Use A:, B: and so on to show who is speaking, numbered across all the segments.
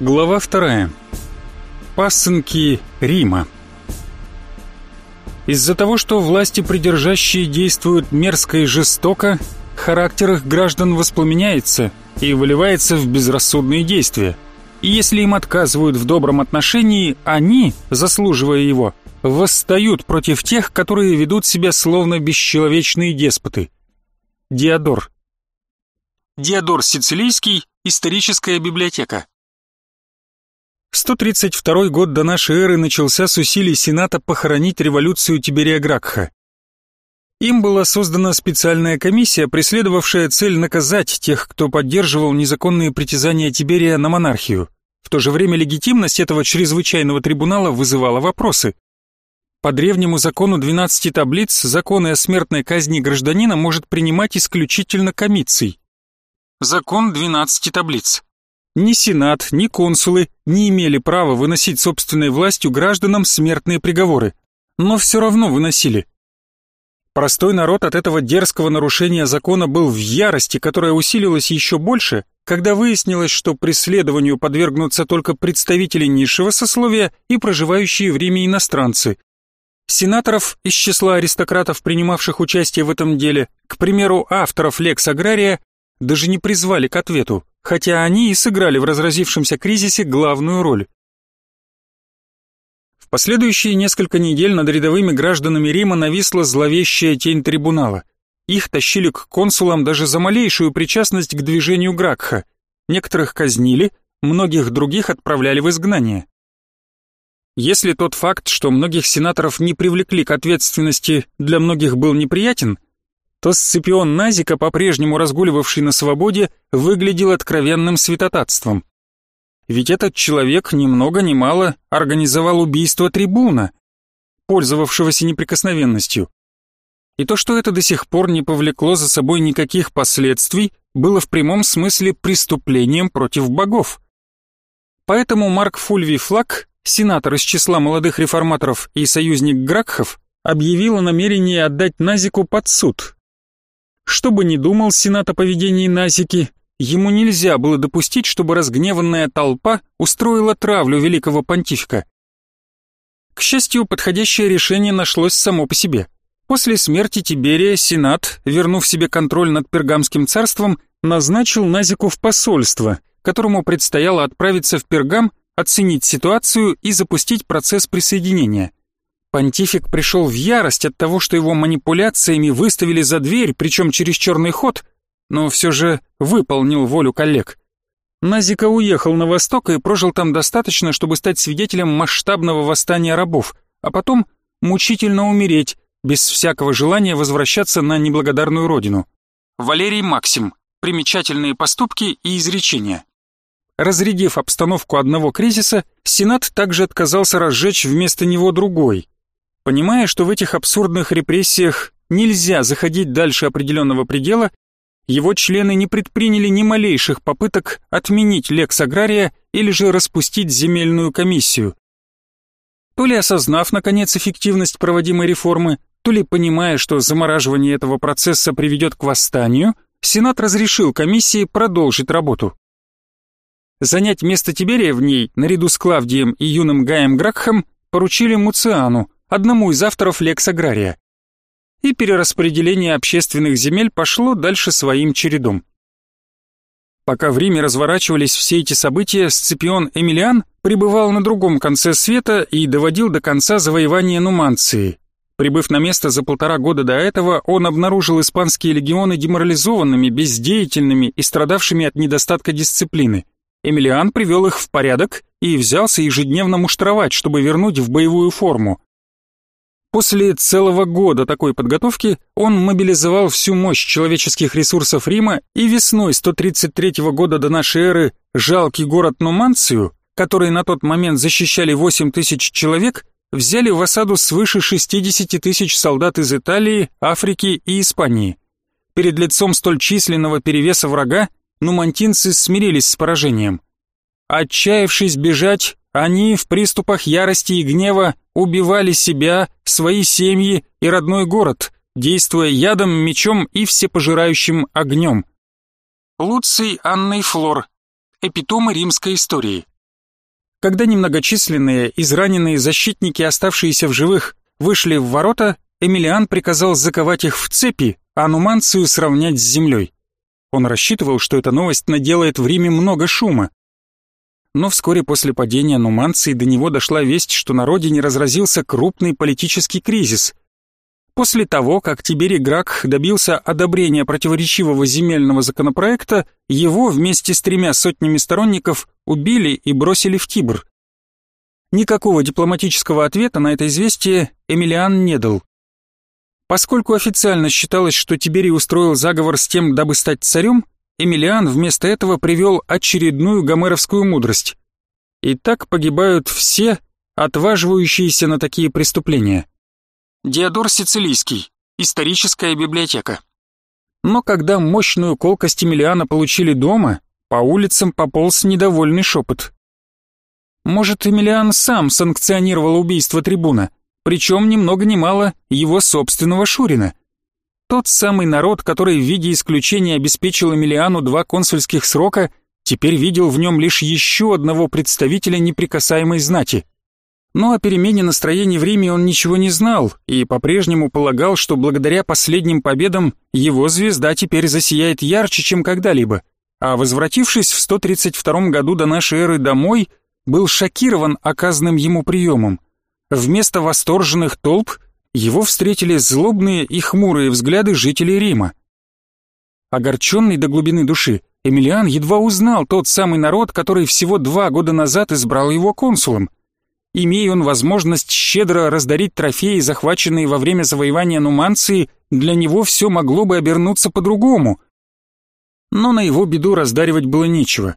A: Глава вторая. Пасынки Рима. Из-за того, что власти придержащие действуют мерзко и жестоко, характер их граждан воспламеняется и выливается в безрассудные действия. И если им отказывают в добром отношении, они, заслуживая его, восстают против тех, которые ведут себя словно бесчеловечные деспоты. Диодор. Диодор Сицилийский, историческая библиотека. 132 год до нашей эры начался с усилий Сената похоронить революцию Тиберия Гракха. Им была создана специальная комиссия, преследовавшая цель наказать тех, кто поддерживал незаконные притязания Тиберия на монархию. В то же время легитимность этого чрезвычайного трибунала вызывала вопросы. По древнему закону 12 таблиц законы о смертной казни гражданина может принимать исключительно комиций. Закон 12 таблиц. Ни Сенат, ни консулы не имели права выносить собственной властью гражданам смертные приговоры, но все равно выносили. Простой народ от этого дерзкого нарушения закона был в ярости, которая усилилась еще больше, когда выяснилось, что преследованию подвергнутся только представители низшего сословия и проживающие в Риме иностранцы. Сенаторов из числа аристократов, принимавших участие в этом деле, к примеру, авторов «Лекс Агрария», даже не призвали к ответу, хотя они и сыграли в разразившемся кризисе главную роль. В последующие несколько недель над рядовыми гражданами Рима нависла зловещая тень трибунала. Их тащили к консулам даже за малейшую причастность к движению Гракха. Некоторых казнили, многих других отправляли в изгнание. Если тот факт, что многих сенаторов не привлекли к ответственности, для многих был неприятен, то Сципион Назика, по-прежнему разгуливавший на свободе, выглядел откровенным святотатством. Ведь этот человек ни много ни мало организовал убийство трибуна, пользовавшегося неприкосновенностью. И то, что это до сих пор не повлекло за собой никаких последствий, было в прямом смысле преступлением против богов. Поэтому Марк Фульвий Флаг, сенатор из числа молодых реформаторов и союзник Гракхов, объявил о намерении отдать Назику под суд, что бы ни думал Сенат о поведении Назики, ему нельзя было допустить, чтобы разгневанная толпа устроила травлю великого понтифика. К счастью, подходящее решение нашлось само по себе. После смерти Тиберия Сенат, вернув себе контроль над Пергамским царством, назначил Назику в посольство, которому предстояло отправиться в Пергам, оценить ситуацию и запустить процесс присоединения. Понтифик пришел в ярость от того, что его манипуляциями выставили за дверь, причем через черный ход, но все же выполнил волю коллег. Назика уехал на восток и прожил там достаточно, чтобы стать свидетелем масштабного восстания рабов, а потом мучительно умереть, без всякого желания возвращаться на неблагодарную родину. Валерий Максим. Примечательные поступки и изречения. Разрядив обстановку одного кризиса, Сенат также отказался разжечь вместо него другой, Понимая, что в этих абсурдных репрессиях нельзя заходить дальше определенного предела, его члены не предприняли ни малейших попыток отменить лекс агрария или же распустить земельную комиссию. То ли осознав, наконец, эффективность проводимой реформы, то ли понимая, что замораживание этого процесса приведет к восстанию, Сенат разрешил комиссии продолжить работу. Занять место Тиберия в ней, наряду с Клавдием и юным Гаем Гракхом, поручили Муциану, одному из авторов «Лекс Агрария». И перераспределение общественных земель пошло дальше своим чередом. Пока в Риме разворачивались все эти события, Сципион Эмилиан пребывал на другом конце света и доводил до конца завоевания Нуманции. Прибыв на место за полтора года до этого, он обнаружил испанские легионы деморализованными, бездеятельными и страдавшими от недостатка дисциплины. Эмилиан привел их в порядок и взялся ежедневно муштровать, чтобы вернуть в боевую форму. После целого года такой подготовки он мобилизовал всю мощь человеческих ресурсов Рима и весной 133 года до нашей эры жалкий город Нуманцию, который на тот момент защищали 8 тысяч человек, взяли в осаду свыше 60 тысяч солдат из Италии, Африки и Испании. Перед лицом столь численного перевеса врага нумантинцы смирились с поражением. Отчаявшись бежать, они в приступах ярости и гнева убивали себя, свои семьи и родной город, действуя ядом, мечом и всепожирающим огнем. Луций Анна и Флор. Эпитомы римской истории. Когда немногочисленные, израненные защитники, оставшиеся в живых, вышли в ворота, Эмилиан приказал заковать их в цепи, а Нуманцию сравнять с землей. Он рассчитывал, что эта новость наделает в Риме много шума. Но вскоре после падения Нуманции до него дошла весть, что на родине разразился крупный политический кризис. После того, как Тиберий Гракх добился одобрения противоречивого земельного законопроекта, его вместе с тремя сотнями сторонников убили и бросили в Тибр. Никакого дипломатического ответа на это известие Эмилиан не дал. Поскольку официально считалось, что Тиберий устроил заговор с тем, дабы стать царем, Эмилиан вместо этого привел очередную гомеровскую мудрость. И так погибают все, отваживающиеся на такие преступления. Диодор Сицилийский. Историческая библиотека. Но когда мощную колкость Эмилиана получили дома, по улицам пополз недовольный шепот. Может, Эмилиан сам санкционировал убийство трибуна? причем ни много ни мало его собственного Шурина. Тот самый народ, который в виде исключения обеспечил Эмилиану два консульских срока, теперь видел в нем лишь еще одного представителя неприкасаемой знати. Но о перемене настроений в Риме он ничего не знал и по-прежнему полагал, что благодаря последним победам его звезда теперь засияет ярче, чем когда-либо. А возвратившись в 132 году до нашей эры домой, был шокирован оказанным ему приемом. Вместо восторженных толп его встретили злобные и хмурые взгляды жителей Рима. Огорченный до глубины души, Эмилиан едва узнал тот самый народ, который всего два года назад избрал его консулом. Имея он возможность щедро раздарить трофеи, захваченные во время завоевания Нуманции, для него все могло бы обернуться по-другому. Но на его беду раздаривать было нечего.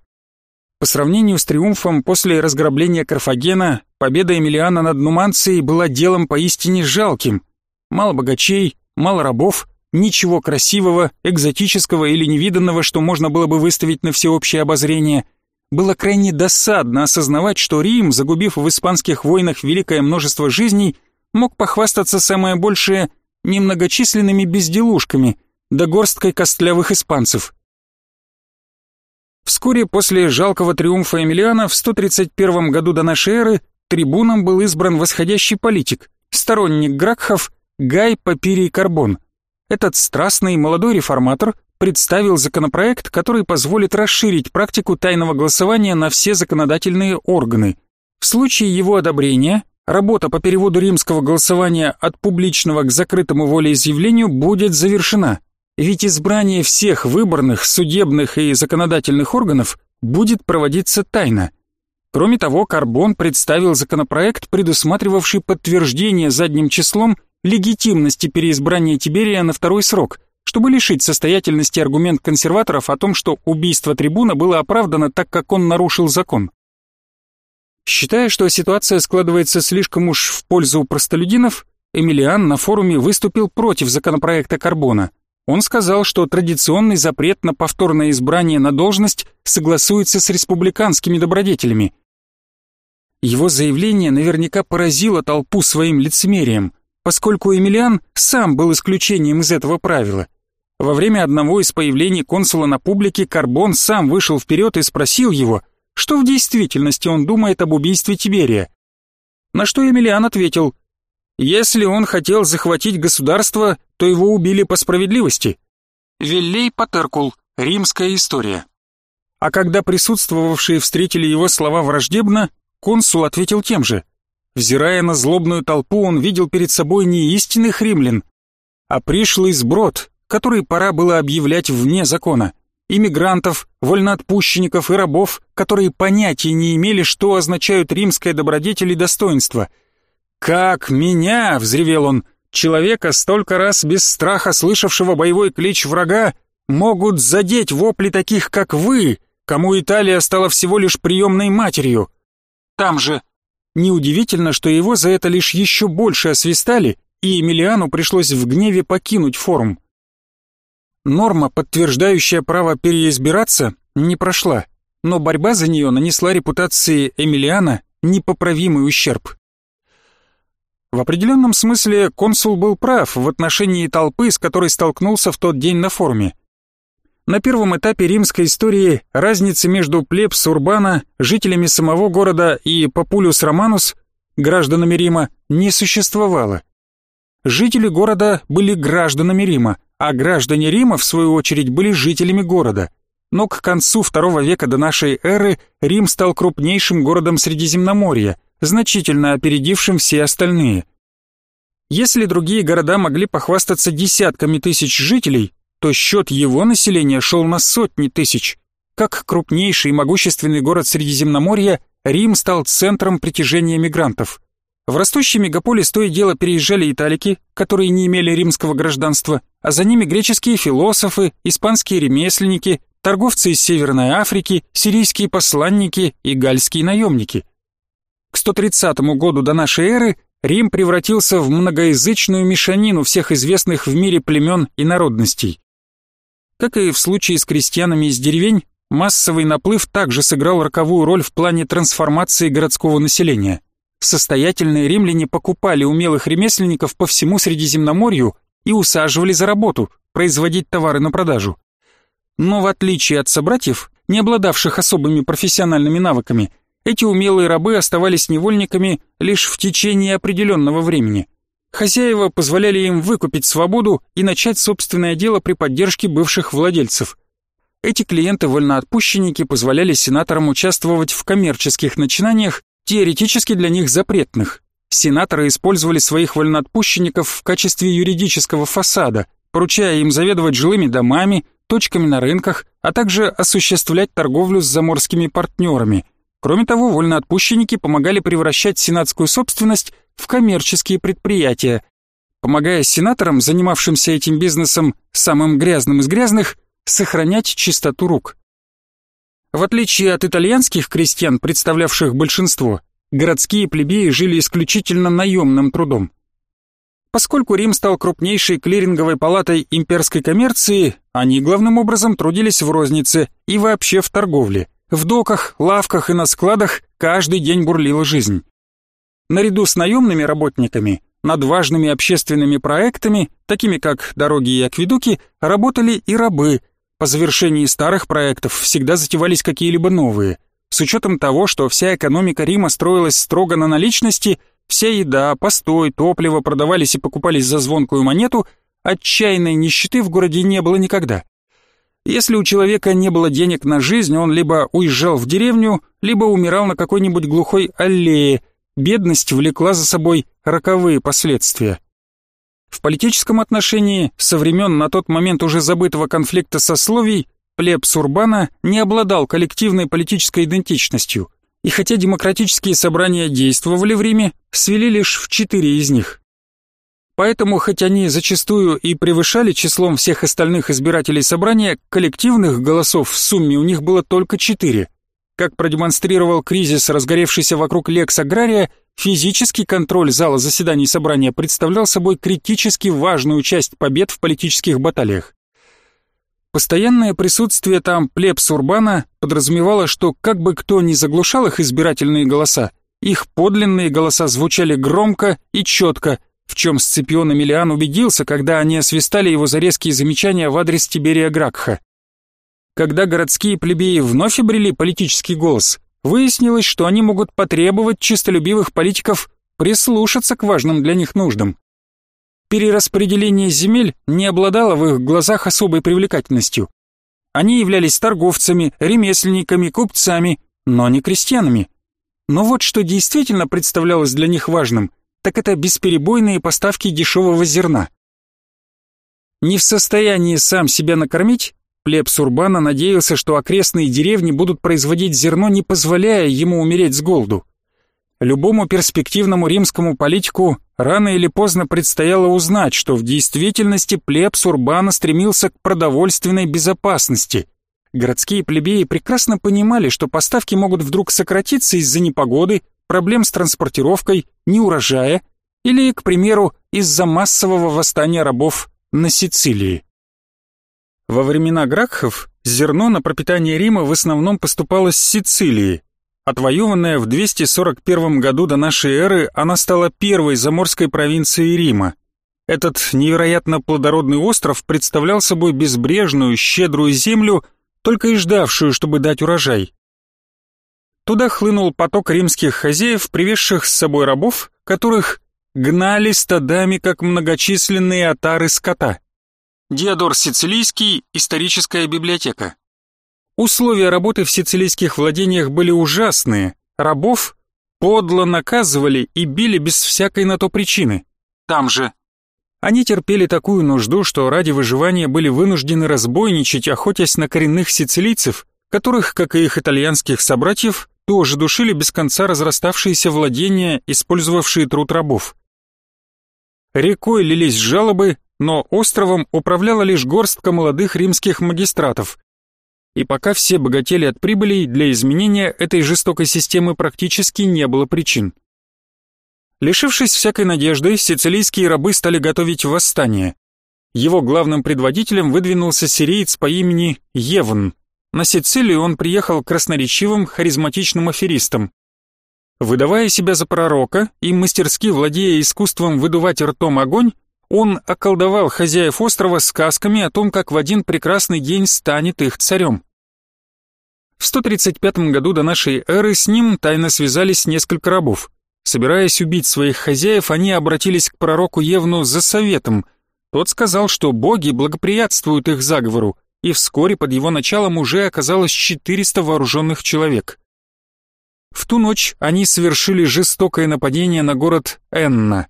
A: По сравнению с триумфом после разграбления Карфагена, победа Эмилиана над Нуманцией была делом поистине жалким. Мало богачей, мало рабов, ничего красивого, экзотического или невиданного, что можно было бы выставить на всеобщее обозрение. Было крайне досадно осознавать, что Рим, загубив в испанских войнах великое множество жизней, мог похвастаться самое большее немногочисленными безделушками, да горсткой костлявых испанцев – Вскоре после жалкого триумфа Эмилиана в 131 году до нашей эры трибуном был избран восходящий политик, сторонник Гракхов Гай Папирий Карбон. Этот страстный молодой реформатор представил законопроект, который позволит расширить практику тайного голосования на все законодательные органы. В случае его одобрения работа по переводу римского голосования от публичного к закрытому волеизъявлению будет завершена – ведь избрание всех выборных, судебных и законодательных органов будет проводиться тайно. Кроме того, Карбон представил законопроект, предусматривавший подтверждение задним числом легитимности переизбрания Тиберия на второй срок, чтобы лишить состоятельности аргумент консерваторов о том, что убийство трибуна было оправдано так, как он нарушил закон. Считая, что ситуация складывается слишком уж в пользу простолюдинов, Эмилиан на форуме выступил против законопроекта Карбона – он сказал, что традиционный запрет на повторное избрание на должность согласуется с республиканскими добродетелями. Его заявление наверняка поразило толпу своим лицемерием, поскольку Эмилиан сам был исключением из этого правила. Во время одного из появлений консула на публике Карбон сам вышел вперед и спросил его, что в действительности он думает об убийстве Тиберия. На что Эмилиан ответил, если он хотел захватить государство, то его убили по справедливости. Виллей Патеркул. Римская история. А когда присутствовавшие встретили его слова враждебно, консул ответил тем же. Взирая на злобную толпу, он видел перед собой не истинных римлян, а пришлый сброд, который пора было объявлять вне закона. Иммигрантов, вольноотпущенников и рабов, которые понятия не имели, что означают римское добродетель и достоинство – «Как меня!» — взревел он. «Человека, столько раз без страха слышавшего боевой клич врага, могут задеть вопли таких, как вы, кому Италия стала всего лишь приемной матерью. Там же...» Неудивительно, что его за это лишь еще больше освистали, и Эмилиану пришлось в гневе покинуть форум. Норма, подтверждающая право переизбираться, не прошла, но борьба за нее нанесла репутации Эмилиана непоправимый ущерб. В определенном смысле консул был прав в отношении толпы, с которой столкнулся в тот день на форуме. на первом этапе римской истории разницы между плебс урбана, жителями самого города и популюс романус, гражданами Рима, не существовало. Жители города были гражданами Рима, а граждане Рима, в свою очередь, были жителями города. Но к концу II века до нашей эры Рим стал крупнейшим городом Средиземноморья, значительно опередившим все остальные. Если другие города могли похвастаться десятками тысяч жителей, то счет его населения шел на сотни тысяч. Как крупнейший и могущественный город Средиземноморья, Рим стал центром притяжения мигрантов. В растущий мегаполис то и дело переезжали италики, которые не имели римского гражданства, а за ними греческие философы, испанские ремесленники, торговцы из Северной Африки, сирийские посланники и гальские наемники. К 130 году до нашей эры Рим превратился в многоязычную мешанину всех известных в мире племен и народностей. Как и в случае с крестьянами из деревень, массовый наплыв также сыграл роковую роль в плане трансформации городского населения. Состоятельные римляне покупали умелых ремесленников по всему Средиземноморью и усаживали за работу, производить товары на продажу. Но в отличие от собратьев, не обладавших особыми профессиональными навыками, эти умелые рабы оставались невольниками лишь в течение определенного времени – Хозяева позволяли им выкупить свободу и начать собственное дело при поддержке бывших владельцев. Эти клиенты-вольноотпущенники позволяли сенаторам участвовать в коммерческих начинаниях, теоретически для них запретных. Сенаторы использовали своих вольноотпущенников в качестве юридического фасада, поручая им заведовать жилыми домами, точками на рынках, а также осуществлять торговлю с заморскими партнерами. Кроме того, вольноотпущенники помогали превращать сенатскую собственность в коммерческие предприятия, помогая сенаторам, занимавшимся этим бизнесом самым грязным из грязных, сохранять чистоту рук. В отличие от итальянских крестьян, представлявших большинство, городские плебеи жили исключительно наемным трудом. Поскольку Рим стал крупнейшей клиринговой палатой имперской коммерции, они главным образом трудились в рознице и вообще в торговле. В доках, лавках и на складах каждый день бурлила жизнь. Наряду с наемными работниками над важными общественными проектами, такими как дороги и акведуки, работали и рабы. По завершении старых проектов всегда затевались какие-либо новые. С учетом того, что вся экономика Рима строилась строго на наличности, вся еда, постой, топливо продавались и покупались за звонкую монету, отчаянной нищеты в городе не было никогда. Если у человека не было денег на жизнь, он либо уезжал в деревню, либо умирал на какой-нибудь глухой аллее, бедность влекла за собой роковые последствия. В политическом отношении, со времен на тот момент уже забытого конфликта сословий, плебс Урбана не обладал коллективной политической идентичностью, и хотя демократические собрания действовали в Риме, свели лишь в четыре из них. Поэтому, хоть они зачастую и превышали числом всех остальных избирателей собрания, коллективных голосов в сумме у них было только четыре – как продемонстрировал кризис, разгоревшийся вокруг Лекс Агрария, физический контроль зала заседаний собрания представлял собой критически важную часть побед в политических баталиях. Постоянное присутствие там плебс Урбана подразумевало, что как бы кто ни заглушал их избирательные голоса, их подлинные голоса звучали громко и четко, в чем Сципион Эмилиан убедился, когда они освистали его за резкие замечания в адрес Тиберия Гракха. Когда городские плебеи вновь обрели политический голос, выяснилось, что они могут потребовать чистолюбивых политиков прислушаться к важным для них нуждам. Перераспределение земель не обладало в их глазах особой привлекательностью. Они являлись торговцами, ремесленниками, купцами, но не крестьянами. Но вот что действительно представлялось для них важным, так это бесперебойные поставки дешевого зерна. Не в состоянии сам себя накормить, Плебс Урбана надеялся, что окрестные деревни будут производить зерно, не позволяя ему умереть с голоду. Любому перспективному римскому политику рано или поздно предстояло узнать, что в действительности плебс Урбана стремился к продовольственной безопасности. Городские плебеи прекрасно понимали, что поставки могут вдруг сократиться из-за непогоды, проблем с транспортировкой, неурожая или, к примеру, из-за массового восстания рабов на Сицилии. Во времена Гракхов зерно на пропитание Рима в основном поступало с Сицилии. Отвоеванная в 241 году до нашей эры, она стала первой заморской провинцией Рима. Этот невероятно плодородный остров представлял собой безбрежную, щедрую землю, только и ждавшую, чтобы дать урожай. Туда хлынул поток римских хозяев, привезших с собой рабов, которых гнали стадами, как многочисленные отары скота. Диодор Сицилийский, историческая библиотека. Условия работы в сицилийских владениях были ужасные, рабов подло наказывали и били без всякой на то причины. Там же они терпели такую нужду, что ради выживания были вынуждены разбойничать, охотясь на коренных сицилийцев, которых, как и их итальянских собратьев, тоже душили без конца разраставшиеся владения, использовавшие труд рабов. Рекой лились жалобы, но островом управляла лишь горстка молодых римских магистратов. И пока все богатели от прибылей, для изменения этой жестокой системы практически не было причин. Лишившись всякой надежды, сицилийские рабы стали готовить восстание. Его главным предводителем выдвинулся сириец по имени Евн. На Сицилию он приехал красноречивым, харизматичным аферистом. Выдавая себя за пророка и мастерски владея искусством выдувать ртом огонь, он околдовал хозяев острова сказками о том, как в один прекрасный день станет их царем. В 135 году до нашей эры с ним тайно связались несколько рабов. Собираясь убить своих хозяев, они обратились к пророку Евну за советом. Тот сказал, что боги благоприятствуют их заговору, и вскоре под его началом уже оказалось 400 вооруженных человек. В ту ночь они совершили жестокое нападение на город Энна.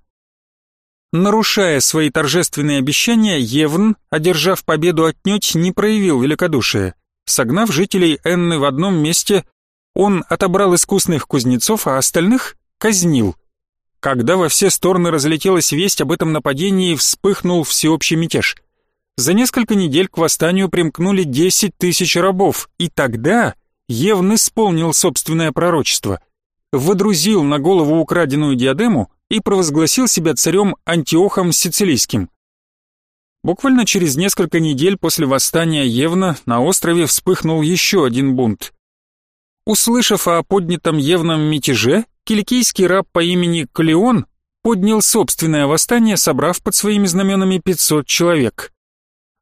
A: Нарушая свои торжественные обещания, Евн, одержав победу отнюдь, не проявил великодушия. Согнав жителей Энны в одном месте, он отобрал искусных кузнецов, а остальных казнил. Когда во все стороны разлетелась весть об этом нападении, вспыхнул всеобщий мятеж. За несколько недель к восстанию примкнули 10 тысяч рабов, и тогда Евн исполнил собственное пророчество. Водрузил на голову украденную диадему и провозгласил себя царем Антиохом Сицилийским. Буквально через несколько недель после восстания Евна на острове вспыхнул еще один бунт. Услышав о поднятом Евном мятеже, киликийский раб по имени Калеон поднял собственное восстание, собрав под своими знаменами 500 человек.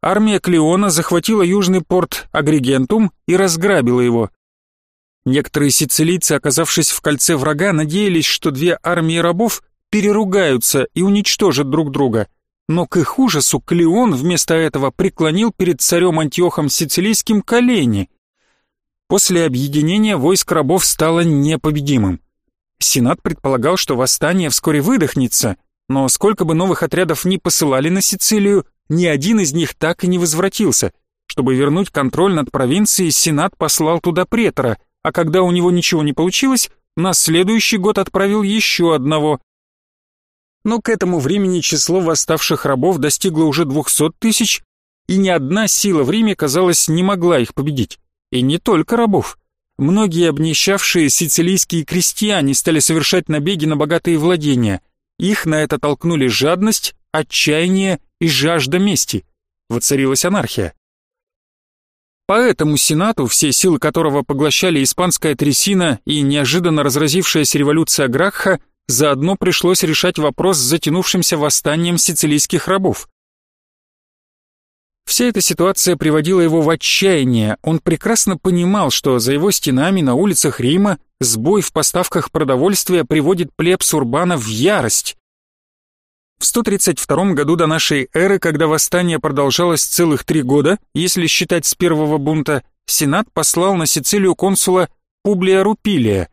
A: Армия Клеона захватила южный порт Агригентум и разграбила его. Некоторые сицилийцы, оказавшись в кольце врага, надеялись, что две армии рабов переругаются и уничтожат друг друга. Но к их ужасу Клеон вместо этого преклонил перед царем Антиохом Сицилийским колени. После объединения войск рабов стало непобедимым. Сенат предполагал, что восстание вскоре выдохнется, но сколько бы новых отрядов ни посылали на Сицилию, ни один из них так и не возвратился. Чтобы вернуть контроль над провинцией, Сенат послал туда претора, а когда у него ничего не получилось, на следующий год отправил еще одного. Но к этому времени число восставших рабов достигло уже 200 тысяч, и ни одна сила в Риме, казалось, не могла их победить. И не только рабов. Многие обнищавшие сицилийские крестьяне стали совершать набеги на богатые владения. Их на это толкнули жадность, отчаяние и жажда мести. Воцарилась анархия. Поэтому Сенату, все силы которого поглощали испанская трясина и неожиданно разразившаяся революция Гракха, заодно пришлось решать вопрос с затянувшимся восстанием сицилийских рабов. Вся эта ситуация приводила его в отчаяние. Он прекрасно понимал, что за его стенами на улицах Рима сбой в поставках продовольствия приводит плебс Урбана в ярость. В 132 году до нашей эры, когда восстание продолжалось целых три года, если считать с первого бунта, Сенат послал на Сицилию консула Публия Рупилия.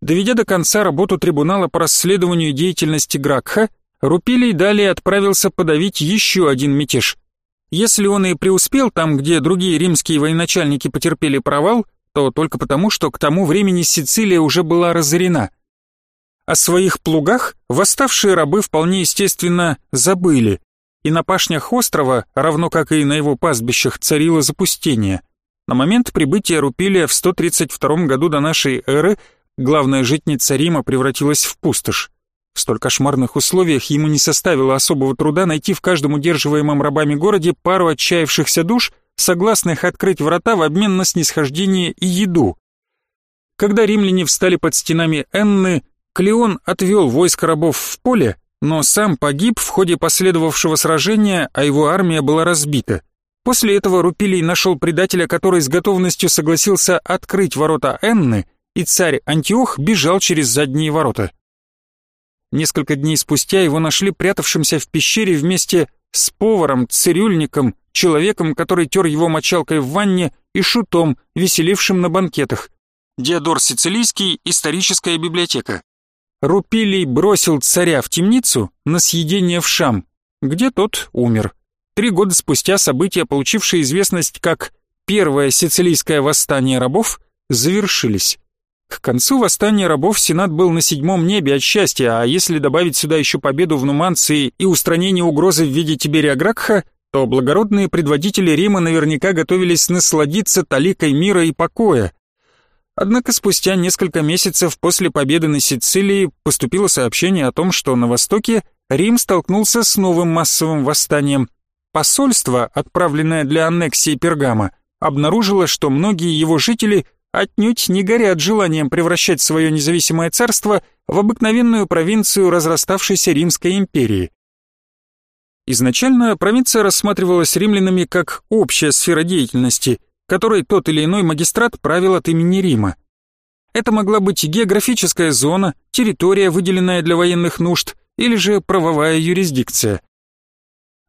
A: Доведя до конца работу трибунала по расследованию деятельности Гракха, Рупилий далее отправился подавить еще один мятеж – если он и преуспел там, где другие римские военачальники потерпели провал, то только потому, что к тому времени Сицилия уже была разорена. О своих плугах восставшие рабы вполне естественно забыли, и на пашнях острова, равно как и на его пастбищах, царило запустение. На момент прибытия Рупилия в 132 году до нашей эры главная житница Рима превратилась в пустошь. В столь кошмарных условиях ему не составило особого труда найти в каждом удерживаемом рабами городе пару отчаявшихся душ, согласных открыть врата в обмен на снисхождение и еду. Когда римляне встали под стенами Энны, Клеон отвел войско рабов в поле но сам погиб в ходе последовавшего сражения, а его армия была разбита. После этого Рупилий нашел предателя, который с готовностью согласился открыть ворота Энны, и царь Антиох бежал через задние ворота. Несколько дней спустя его нашли прятавшимся в пещере вместе с поваром, цирюльником, человеком, который тер его мочалкой в ванне, и шутом, веселившим на банкетах. Диодор Сицилийский, историческая библиотека. Рупилий бросил царя в темницу на съедение в Шам, где тот умер. Три года спустя события, получившие известность как «Первое сицилийское восстание рабов», завершились. К концу восстания рабов Сенат был на седьмом небе от счастья, а если добавить сюда еще победу в Нуманции и устранение угрозы в виде Тиберия Гракха, то благородные предводители Рима наверняка готовились насладиться таликой мира и покоя. Однако спустя несколько месяцев после победы на Сицилии поступило сообщение о том, что на востоке Рим столкнулся с новым массовым восстанием. Посольство, отправленное для аннексии Пергама, обнаружило, что многие его жители – отнюдь не горят желанием превращать свое независимое царство в обыкновенную провинцию разраставшейся Римской империи. Изначально провинция рассматривалась римлянами как общая сфера деятельности, которой тот или иной магистрат правил от имени Рима. Это могла быть географическая зона, территория, выделенная для военных нужд, или же правовая юрисдикция.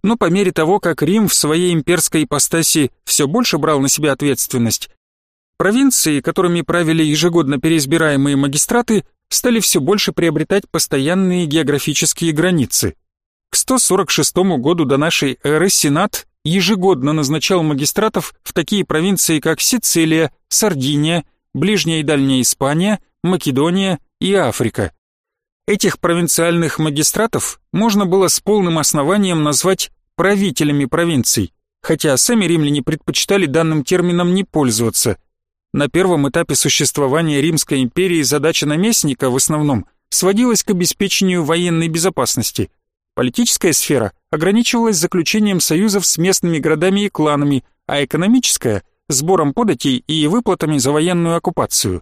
A: Но по мере того, как Рим в своей имперской ипостаси все больше брал на себя ответственность, Провинции, которыми правили ежегодно переизбираемые магистраты, стали все больше приобретать постоянные географические границы. К 146 году до нашей эры Сенат ежегодно назначал магистратов в такие провинции, как Сицилия, Сардиния, Ближняя и Дальняя Испания, Македония и Африка. Этих провинциальных магистратов можно было с полным основанием назвать правителями провинций, хотя сами римляне предпочитали данным термином не пользоваться – на первом этапе существования Римской империи задача наместника в основном сводилась к обеспечению военной безопасности. Политическая сфера ограничивалась заключением союзов с местными городами и кланами, а экономическая – сбором податей и выплатами за военную оккупацию.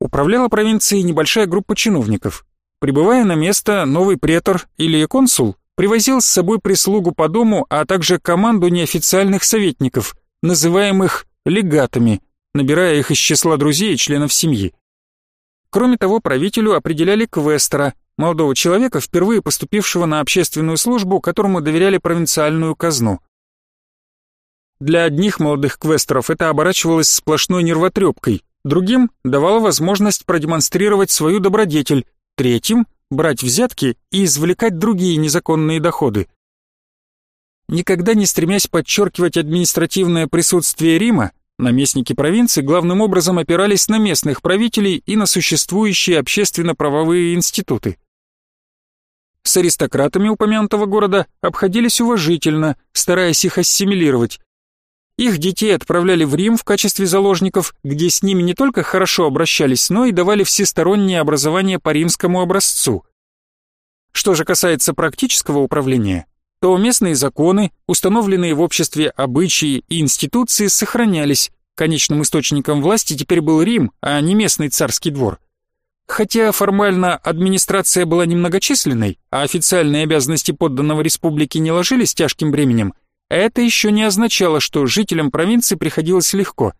A: Управляла провинцией небольшая группа чиновников. Прибывая на место, новый претор или консул привозил с собой прислугу по дому, а также команду неофициальных советников, называемых легатами, набирая их из числа друзей и членов семьи. Кроме того, правителю определяли квестера, молодого человека, впервые поступившего на общественную службу, которому доверяли провинциальную казну. Для одних молодых квестеров это оборачивалось сплошной нервотрепкой, другим давало возможность продемонстрировать свою добродетель, третьим — брать взятки и извлекать другие незаконные доходы. Никогда не стремясь подчеркивать административное присутствие Рима, наместники провинции главным образом опирались на местных правителей и на существующие общественно-правовые институты. С аристократами упомянутого города обходились уважительно, стараясь их ассимилировать. Их детей отправляли в Рим в качестве заложников, где с ними не только хорошо обращались, но и давали всестороннее образование по римскому образцу. Что же касается практического управления, то местные законы, установленные в обществе обычаи и институции сохранялись. Конечным источником власти теперь был Рим, а не местный царский двор. Хотя формально администрация была немногочисленной, а официальные обязанности подданного республики не ложились тяжким бременем, это еще не означало, что жителям провинции приходилось легко.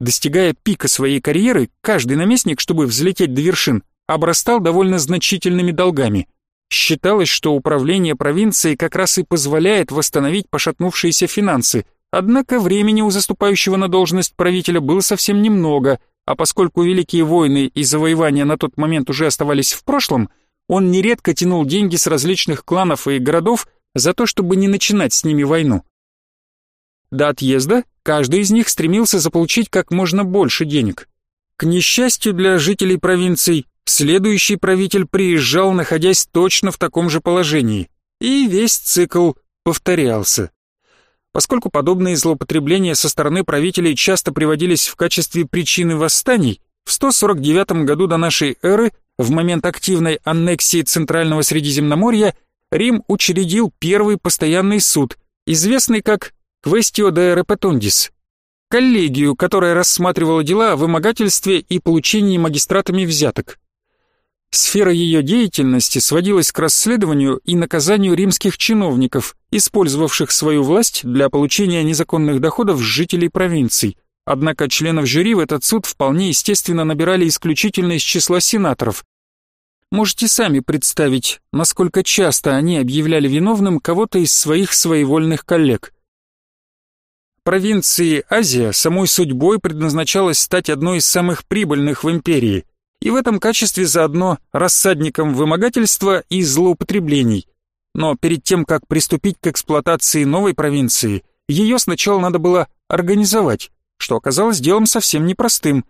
A: Достигая пика своей карьеры, каждый наместник, чтобы взлететь до вершин, обрастал довольно значительными долгами – Считалось, что управление провинцией как раз и позволяет восстановить пошатнувшиеся финансы, однако времени у заступающего на должность правителя было совсем немного, а поскольку великие войны и завоевания на тот момент уже оставались в прошлом, он нередко тянул деньги с различных кланов и городов за то, чтобы не начинать с ними войну. До отъезда каждый из них стремился заполучить как можно больше денег. К несчастью для жителей провинций, Следующий правитель приезжал, находясь точно в таком же положении, и весь цикл повторялся. Поскольку подобные злоупотребления со стороны правителей часто приводились в качестве причины восстаний, в 149 году до нашей эры, в момент активной аннексии Центрального Средиземноморья, Рим учредил первый постоянный суд, известный как «Questio de Repetundis», коллегию, которая рассматривала дела о вымогательстве и получении магистратами взяток. Сфера ее деятельности сводилась к расследованию и наказанию римских чиновников, использовавших свою власть для получения незаконных доходов с жителей провинций. Однако членов жюри в этот суд вполне естественно набирали исключительно из числа сенаторов. Можете сами представить, насколько часто они объявляли виновным кого-то из своих своевольных коллег. Провинции Азия самой судьбой предназначалась стать одной из самых прибыльных в империи, и в этом качестве заодно рассадником вымогательства и злоупотреблений. Но перед тем, как приступить к эксплуатации новой провинции, ее сначала надо было организовать, что оказалось делом совсем непростым.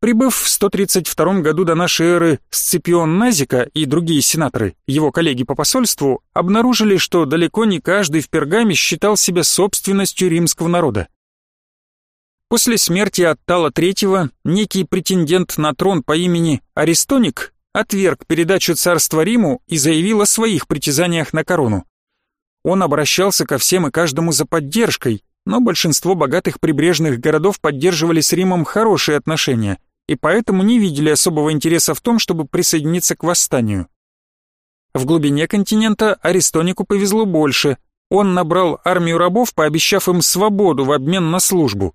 A: Прибыв в 132 году до нашей эры Сципион Назика и другие сенаторы, его коллеги по посольству, обнаружили, что далеко не каждый в Пергаме считал себя собственностью римского народа. После смерти Аттала III некий претендент на трон по имени Аристоник отверг передачу царства Риму и заявил о своих притязаниях на корону. Он обращался ко всем и каждому за поддержкой, но большинство богатых прибрежных городов поддерживали с Римом хорошие отношения и поэтому не видели особого интереса в том, чтобы присоединиться к восстанию. В глубине континента Аристонику повезло больше. Он набрал армию рабов, пообещав им свободу в обмен на службу.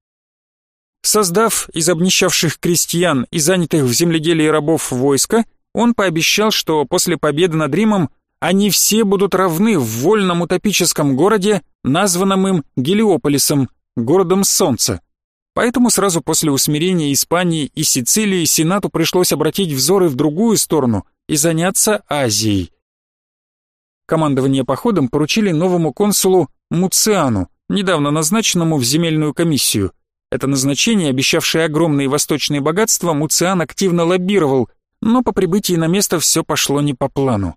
A: Создав из обнищавших крестьян и занятых в земледелии рабов войско, он пообещал, что после победы над Римом они все будут равны в вольном утопическом городе, названном им Гелиополисом, городом солнца. Поэтому сразу после усмирения Испании и Сицилии Сенату пришлось обратить взоры в другую сторону и заняться Азией. Командование походом поручили новому консулу Муциану, недавно назначенному в земельную комиссию – это назначение, обещавшее огромные восточные богатства, Муциан активно лоббировал, но по прибытии на место все пошло не по плану.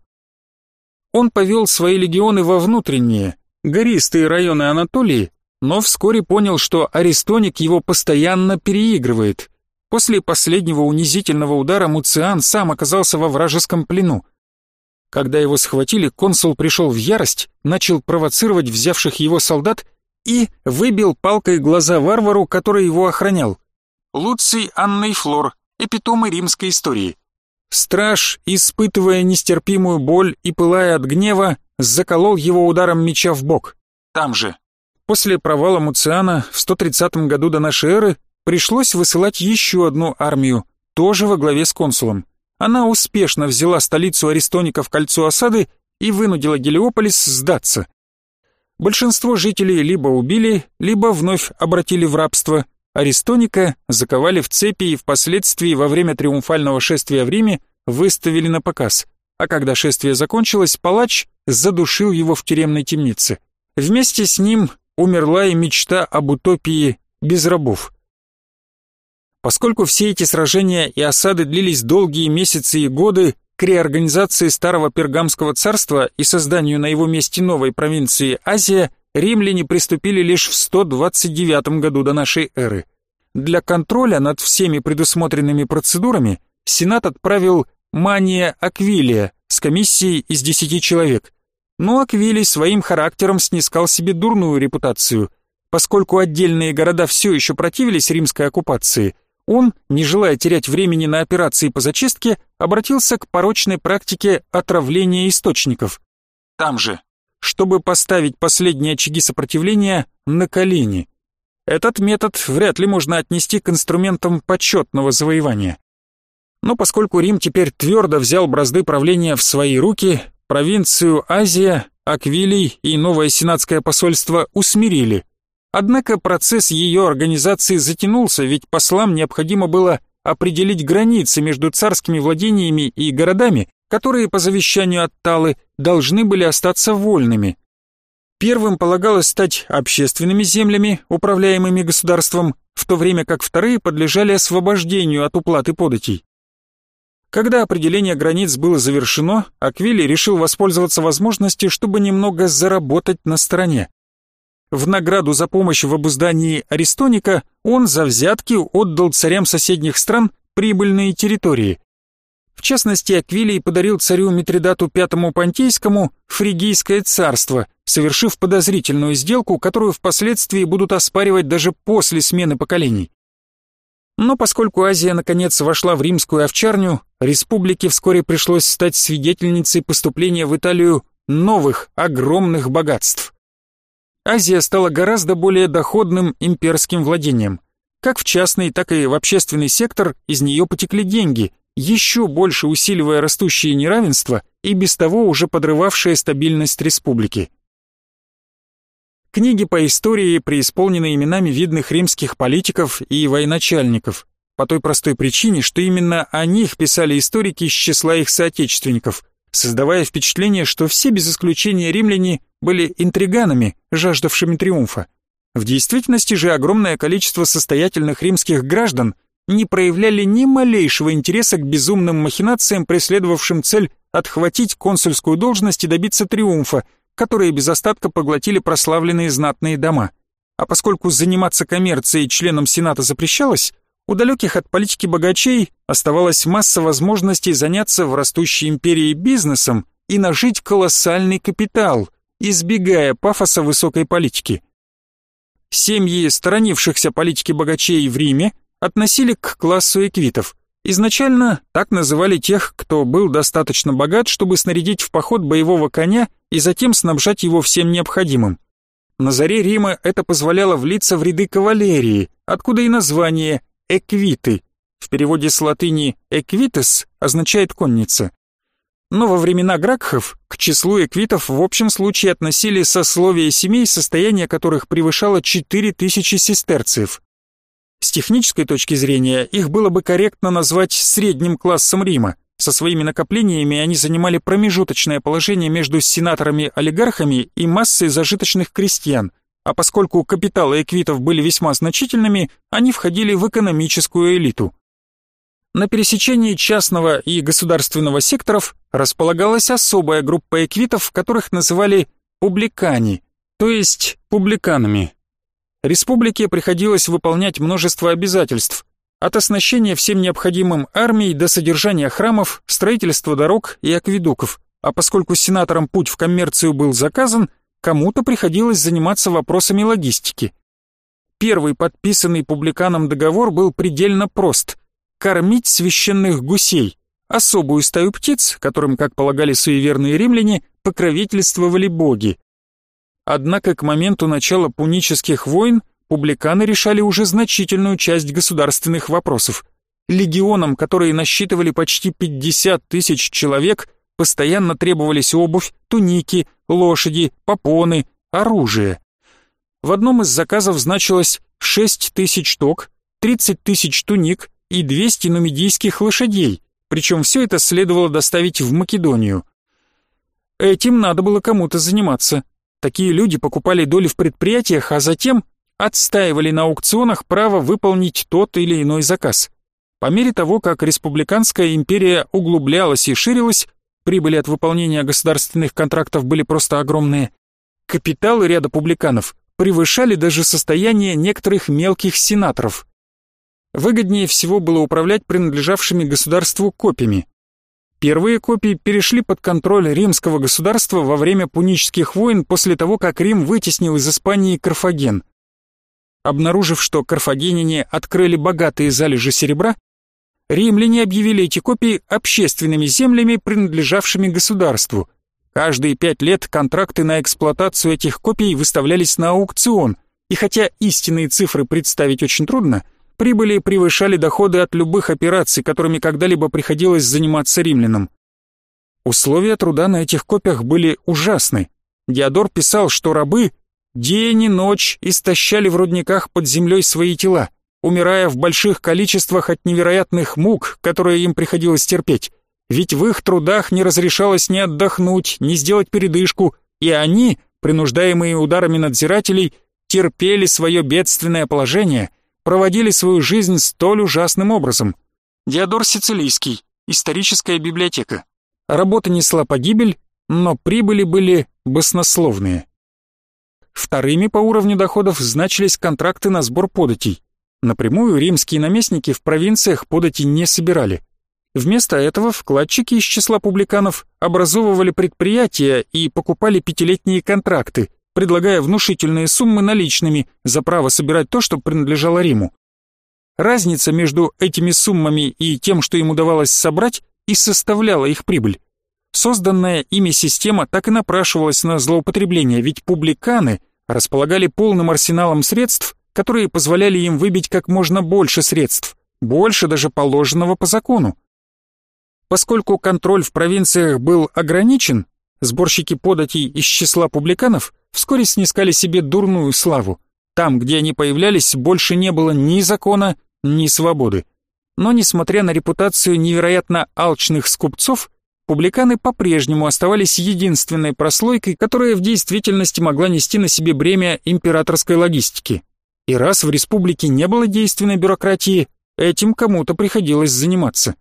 A: Он повел свои легионы во внутренние, гористые районы Анатолии, но вскоре понял, что Аристоник его постоянно переигрывает. После последнего унизительного удара Муциан сам оказался во вражеском плену. Когда его схватили, консул пришел в ярость, начал провоцировать взявших его солдат и выбил палкой глаза варвару, который его охранял. Луций Анной Флор, эпитомы римской истории. Страж, испытывая нестерпимую боль и пылая от гнева, заколол его ударом меча в бок. Там же. После провала Муциана в 130 году до нашей эры пришлось высылать еще одну армию, тоже во главе с консулом. Она успешно взяла столицу Аристоника в кольцо осады и вынудила Гелиополис сдаться. Большинство жителей либо убили, либо вновь обратили в рабство. Аристоника заковали в цепи и впоследствии во время триумфального шествия в Риме выставили на показ. А когда шествие закончилось, палач задушил его в тюремной темнице. Вместе с ним умерла и мечта об утопии без рабов. Поскольку все эти сражения и осады длились долгие месяцы и годы, к реорганизации старого Пергамского царства и созданию на его месте новой провинции Азия римляне приступили лишь в 129 году до нашей эры. Для контроля над всеми предусмотренными процедурами Сенат отправил Мания Аквилия с комиссией из 10 человек. Но Аквилий своим характером снискал себе дурную репутацию. Поскольку отдельные города все еще противились римской оккупации – он, не желая терять времени на операции по зачистке, обратился к порочной практике отравления источников. Там же, чтобы поставить последние очаги сопротивления на колени. Этот метод вряд ли можно отнести к инструментам почетного завоевания. Но поскольку Рим теперь твердо взял бразды правления в свои руки, провинцию Азия, Аквилий и новое сенатское посольство усмирили – Однако процесс ее организации затянулся, ведь послам необходимо было определить границы между царскими владениями и городами, которые по завещанию Атталы должны были остаться вольными. Первым полагалось стать общественными землями, управляемыми государством, в то время как вторые подлежали освобождению от уплаты податей. Когда определение границ было завершено, Аквили решил воспользоваться возможностью, чтобы немного заработать на стороне. В награду за помощь в обуздании Аристоника он за взятки отдал царям соседних стран прибыльные территории. В частности, Аквилий подарил царю Митридату V Понтийскому фригийское царство, совершив подозрительную сделку, которую впоследствии будут оспаривать даже после смены поколений. Но поскольку Азия наконец вошла в римскую овчарню, республике вскоре пришлось стать свидетельницей поступления в Италию новых огромных богатств. Азия стала гораздо более доходным имперским владением. Как в частный, так и в общественный сектор из нее потекли деньги, еще больше усиливая растущее неравенство и без того уже подрывавшее стабильность республики. Книги по истории преисполнены именами видных римских политиков и военачальников, по той простой причине, что именно о них писали историки из числа их соотечественников, создавая впечатление, что все без исключения римляне были интриганами, жаждавшими триумфа. В действительности же огромное количество состоятельных римских граждан не проявляли ни малейшего интереса к безумным махинациям, преследовавшим цель отхватить консульскую должность и добиться триумфа, которые без остатка поглотили прославленные знатные дома. А поскольку заниматься коммерцией членам Сената запрещалось, у далеких от политики богачей оставалась масса возможностей заняться в растущей империи бизнесом и нажить колоссальный капитал, избегая пафоса высокой политики. Семьи, сторонившихся политики богачей в Риме, относили к классу эквитов, Изначально так называли тех, кто был достаточно богат, чтобы снарядить в поход боевого коня и затем снабжать его всем необходимым. На заре Рима это позволяло влиться в ряды кавалерии, откуда и название «эквиты». В переводе с латыни «эквитес» означает «конница». Но во времена Гракхов к числу эквитов в общем случае относили сословия семей, состояние которых превышало 4000 сестерциев. С технической точки зрения их было бы корректно назвать средним классом Рима. Со своими накоплениями они занимали промежуточное положение между сенаторами-олигархами и массой зажиточных крестьян, а поскольку капиталы эквитов были весьма значительными, они входили в экономическую элиту. На пересечении частного и государственного секторов располагалась особая группа эквитов, которых называли публикани, то есть публиканами. Республике приходилось выполнять множество обязательств, от оснащения всем необходимым армией до содержания храмов, строительства дорог и акведуков, а поскольку сенаторам путь в коммерцию был заказан, кому-то приходилось заниматься вопросами логистики. Первый подписанный публиканом договор был предельно прост – кормить священных гусей, особую стаю птиц, которым, как полагали суеверные римляне, покровительствовали боги. Однако к моменту начала пунических войн публиканы решали уже значительную часть государственных вопросов. Легионам, которые насчитывали почти 50 тысяч человек, постоянно требовались обувь, туники, лошади, попоны, оружие. В одном из заказов значилось 6 тысяч ток, 30 тысяч туник и 200 нумидийских лошадей, причем все это следовало доставить в Македонию. Этим надо было кому-то заниматься, Такие люди покупали доли в предприятиях, а затем отстаивали на аукционах право выполнить тот или иной заказ. По мере того, как республиканская империя углублялась и ширилась, прибыли от выполнения государственных контрактов были просто огромные. Капиталы ряда публиканов превышали даже состояние некоторых мелких сенаторов. Выгоднее всего было управлять принадлежавшими государству копиями. Первые копии перешли под контроль римского государства во время пунических войн после того, как Рим вытеснил из Испании Карфаген. Обнаружив, что карфагеняне открыли богатые залежи серебра, римляне объявили эти копии общественными землями, принадлежавшими государству. Каждые пять лет контракты на эксплуатацию этих копий выставлялись на аукцион, и хотя истинные цифры представить очень трудно – прибыли превышали доходы от любых операций, которыми когда-либо приходилось заниматься римлянам. Условия труда на этих копиях были ужасны. Диодор писал, что рабы день и ночь истощали в рудниках под землей свои тела, умирая в больших количествах от невероятных мук, которые им приходилось терпеть. Ведь в их трудах не разрешалось ни отдохнуть, ни сделать передышку, и они, принуждаемые ударами надзирателей, терпели свое бедственное положение – проводили свою жизнь столь ужасным образом. Диодор Сицилийский, историческая библиотека. Работа несла погибель, но прибыли были баснословные. Вторыми по уровню доходов значились контракты на сбор податей. Напрямую римские наместники в провинциях подати не собирали. Вместо этого вкладчики из числа публиканов образовывали предприятия и покупали пятилетние контракты, предлагая внушительные суммы наличными за право собирать то, что принадлежало Риму. разница между этими суммами и тем, что им удавалось собрать, и составляла их прибыль. Созданная ими система так и напрашивалась на злоупотребление, ведь публиканы располагали полным арсеналом средств, которые позволяли им выбить как можно больше средств, больше даже положенного по закону. Поскольку контроль в провинциях был ограничен, сборщики податей из числа публиканов вскоре снискали себе дурную славу. Там, где они появлялись, больше не было ни закона, ни свободы. Но несмотря на репутацию невероятно алчных скупцов, публиканы по-прежнему оставались единственной прослойкой, которая в действительности могла нести на себе бремя императорской логистики. И раз в республике не было действенной бюрократии, этим кому-то приходилось заниматься.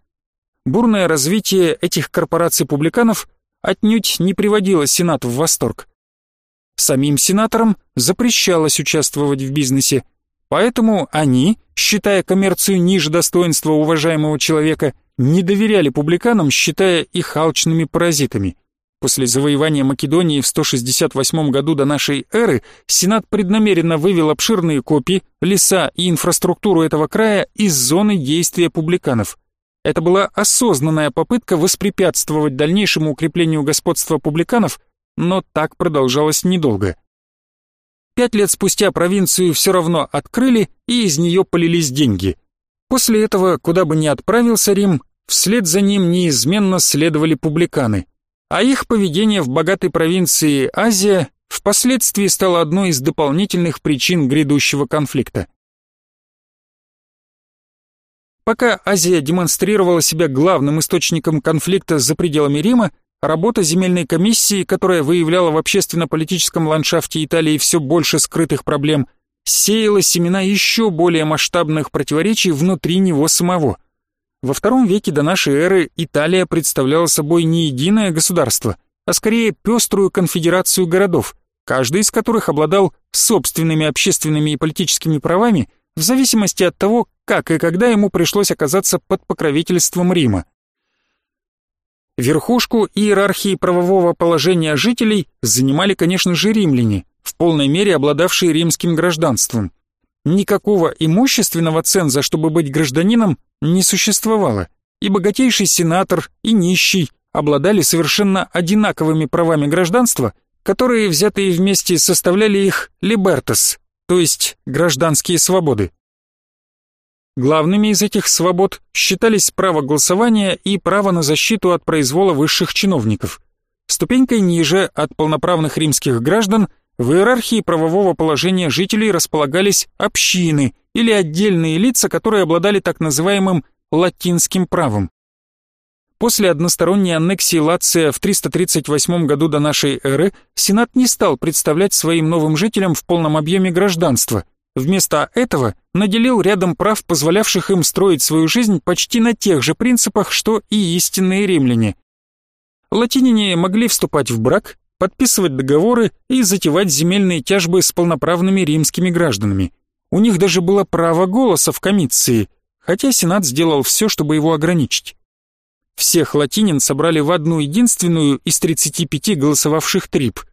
A: Бурное развитие этих корпораций-публиканов отнюдь не приводило Сенат в восторг. Самим сенаторам запрещалось участвовать в бизнесе, поэтому они, считая коммерцию ниже достоинства уважаемого человека, не доверяли публиканам, считая их алчными паразитами. После завоевания Македонии в 168 году до нашей эры Сенат преднамеренно вывел обширные копии, леса и инфраструктуру этого края из зоны действия публиканов. Это была осознанная попытка воспрепятствовать дальнейшему укреплению господства публиканов но так продолжалось недолго. Пять лет спустя провинцию все равно открыли, и из нее полились деньги. После этого, куда бы ни отправился Рим, вслед за ним неизменно следовали публиканы, а их поведение в богатой провинции Азия впоследствии стало одной из дополнительных причин грядущего конфликта. Пока Азия демонстрировала себя главным источником конфликта за пределами Рима, Работа земельной комиссии, которая выявляла в общественно-политическом ландшафте Италии все больше скрытых проблем, сеяла семена еще более масштабных противоречий внутри него самого. Во втором веке до нашей эры Италия представляла собой не единое государство, а скорее пеструю конфедерацию городов, каждый из которых обладал собственными общественными и политическими правами в зависимости от того, как и когда ему пришлось оказаться под покровительством Рима. Верхушку иерархии правового положения жителей занимали, конечно же, римляне, в полной мере обладавшие римским гражданством. Никакого имущественного ценза, чтобы быть гражданином, не существовало, и богатейший сенатор, и нищий обладали совершенно одинаковыми правами гражданства, которые, взятые вместе, составляли их «либертас», то есть гражданские свободы. Главными из этих свобод считались право голосования и право на защиту от произвола высших чиновников. Ступенькой ниже от полноправных римских граждан в иерархии правового положения жителей располагались общины или отдельные лица, которые обладали так называемым латинским правом. После односторонней аннексии Лация в 338 году до нашей эры Сенат не стал представлять своим новым жителям в полном объеме гражданства – Вместо этого наделил рядом прав, позволявших им строить свою жизнь почти на тех же принципах, что и истинные римляне. Латиняне могли вступать в брак, подписывать договоры и затевать земельные тяжбы с полноправными римскими гражданами. У них даже было право голоса в комиции, хотя Сенат сделал все, чтобы его ограничить. Всех латинин собрали в одну единственную из 35 голосовавших трип –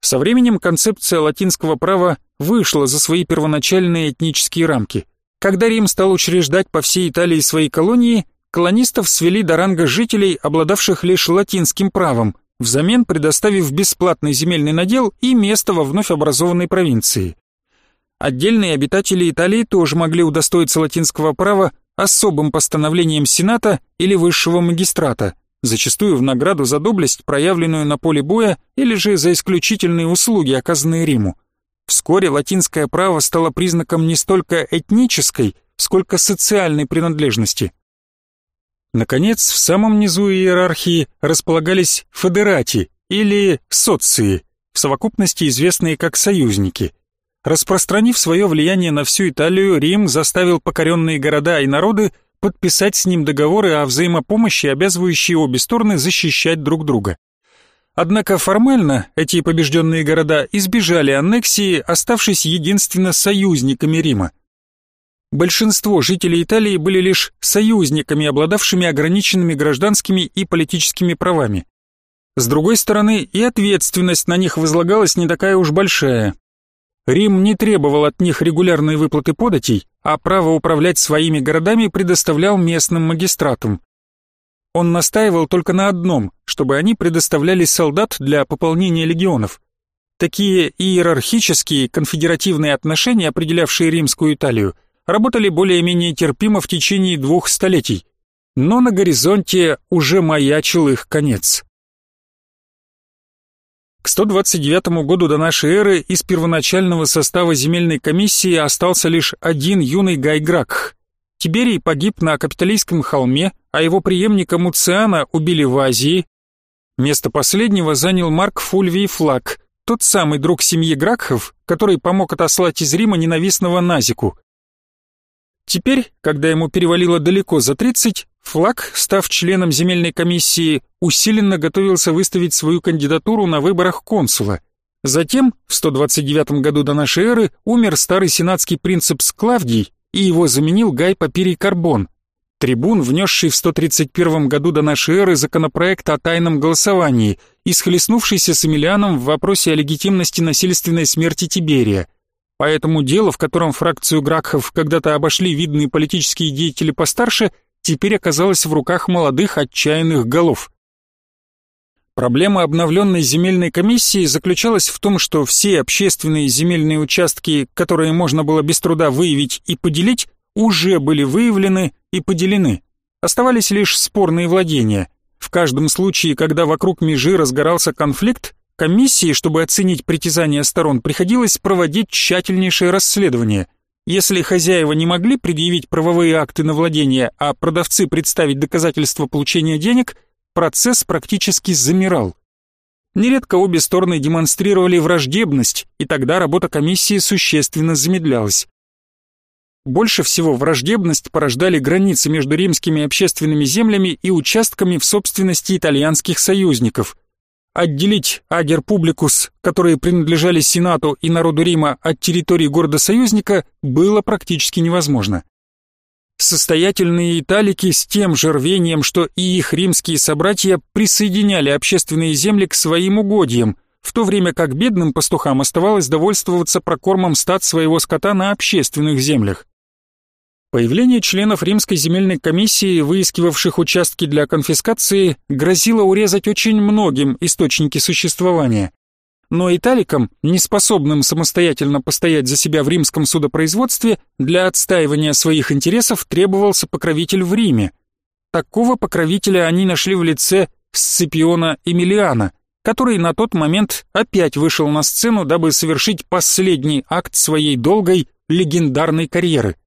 A: со временем концепция латинского права вышла за свои первоначальные этнические рамки. Когда Рим стал учреждать по всей Италии свои колонии, колонистов свели до ранга жителей, обладавших лишь латинским правом, взамен предоставив бесплатный земельный надел и место во вновь образованной провинции. Отдельные обитатели Италии тоже могли удостоиться латинского права особым постановлением Сената или высшего магистрата – зачастую в награду за доблесть, проявленную на поле боя, или же за исключительные услуги, оказанные Риму. Вскоре латинское право стало признаком не столько этнической, сколько социальной принадлежности. Наконец, в самом низу иерархии располагались федерати или соции, в совокупности известные как союзники. Распространив свое влияние на всю Италию, Рим заставил покоренные города и народы подписать с ним договоры о взаимопомощи, обязывающие обе стороны защищать друг друга. Однако формально эти побежденные города избежали аннексии, оставшись единственно союзниками Рима. Большинство жителей Италии были лишь союзниками, обладавшими ограниченными гражданскими и политическими правами. С другой стороны, и ответственность на них возлагалась не такая уж большая. Рим не требовал от них регулярной выплаты податей, а право управлять своими городами предоставлял местным магистратам. Он настаивал только на одном, чтобы они предоставляли солдат для пополнения легионов. Такие иерархические конфедеративные отношения, определявшие римскую Италию, работали более-менее терпимо в течение двух столетий, но на горизонте уже маячил их конец. К 129 году до нашей эры из первоначального состава земельной комиссии остался лишь один юный Гайгракх. Тиберий погиб на Капитолийском холме, а его преемника Муциана убили в Азии. Место последнего занял Марк Фульвий Флаг, тот самый друг семьи Гракхов, который помог отослать из Рима ненавистного Назику. Теперь, когда ему перевалило далеко за 30, Флаг, став членом земельной комиссии, усиленно готовился выставить свою кандидатуру на выборах консула. Затем, в 129 году до нашей эры, умер старый сенатский принцепс Клавдий, и его заменил Гай Папирий Карбон, трибун, внесший в 131 году до нашей эры законопроект о тайном голосовании и схлестнувшийся с Эмилианом в вопросе о легитимности насильственной смерти Тиберия. Поэтому дело, в котором фракцию Гракхов когда-то обошли видные политические деятели постарше – теперь оказалась в руках молодых отчаянных голов. Проблема обновленной земельной комиссии заключалась в том, что все общественные земельные участки, которые можно было без труда выявить и поделить, уже были выявлены и поделены. Оставались лишь спорные владения. В каждом случае, когда вокруг межи разгорался конфликт, комиссии, чтобы оценить притязания сторон, приходилось проводить тщательнейшее расследование – если хозяева не могли предъявить правовые акты на владение, а продавцы представить доказательства получения денег, процесс практически замирал. Нередко обе стороны демонстрировали враждебность, и тогда работа комиссии существенно замедлялась. Больше всего враждебность порождали границы между римскими общественными землями и участками в собственности итальянских союзников – Отделить Агер Публикус, которые принадлежали Сенату и народу Рима, от территории города-союзника было практически невозможно. Состоятельные италики с тем же рвением, что и их римские собратья, присоединяли общественные земли к своим угодьям, в то время как бедным пастухам оставалось довольствоваться прокормом стад своего скота на общественных землях. Появление членов Римской земельной комиссии, выискивавших участки для конфискации, грозило урезать очень многим источники существования. Но италикам, неспособным самостоятельно постоять за себя в римском судопроизводстве, для отстаивания своих интересов требовался покровитель в Риме. Такого покровителя они нашли в лице Сципиона Эмилиана, который на тот момент опять вышел на сцену, дабы совершить последний акт своей долгой, легендарной карьеры –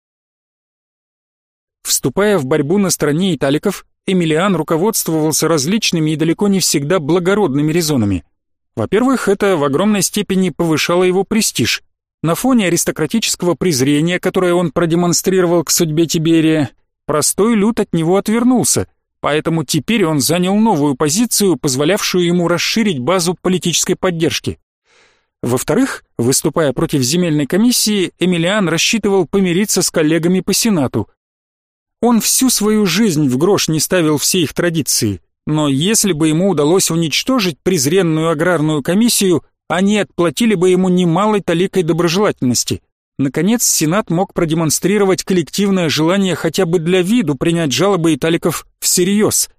A: Вступая в борьбу на стороне италиков, Эмилиан руководствовался различными и далеко не всегда благородными резонами. Во-первых, это в огромной степени повышало его престиж. На фоне аристократического презрения, которое он продемонстрировал к судьбе Тиберия, простой люд от него отвернулся, поэтому теперь он занял новую позицию, позволявшую ему расширить базу политической поддержки. Во-вторых, выступая против земельной комиссии, Эмилиан рассчитывал помириться с коллегами по Сенату, он всю свою жизнь в грош не ставил все их традиции, но если бы ему удалось уничтожить презренную аграрную комиссию, они отплатили бы ему немалой таликой доброжелательности. Наконец, Сенат мог продемонстрировать коллективное желание хотя бы для виду принять жалобы италиков всерьез.